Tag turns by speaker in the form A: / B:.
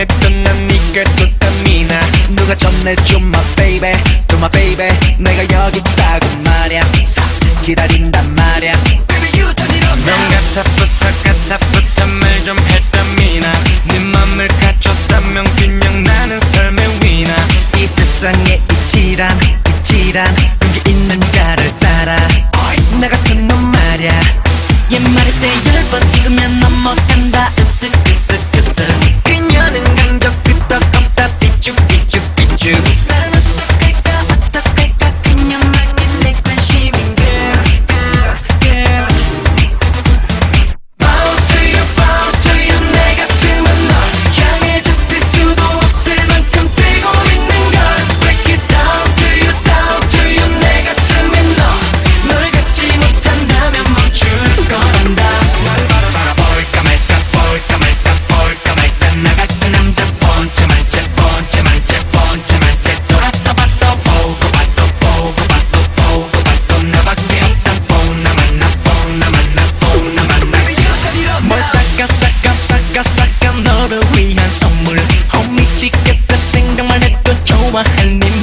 A: 어떻게 tus다미나. 누가 전해줘 my baby. to my baby. 내가 여기 있다고 말야. 기다린단 말야. Baby you turn it on
B: 넌 같아 부탁 같아 부탁 말좀 했다미나. 네 맘을 갖췄다면 그냥 나는 삶의 위나.
A: 이 세상에 이치란 이치란. 여기 있는 자를 따라. 나 같은 놈 말야.
C: 옛말에 세열번 찍으면 넘어간다. 으쓱으쓱으쓱
B: and in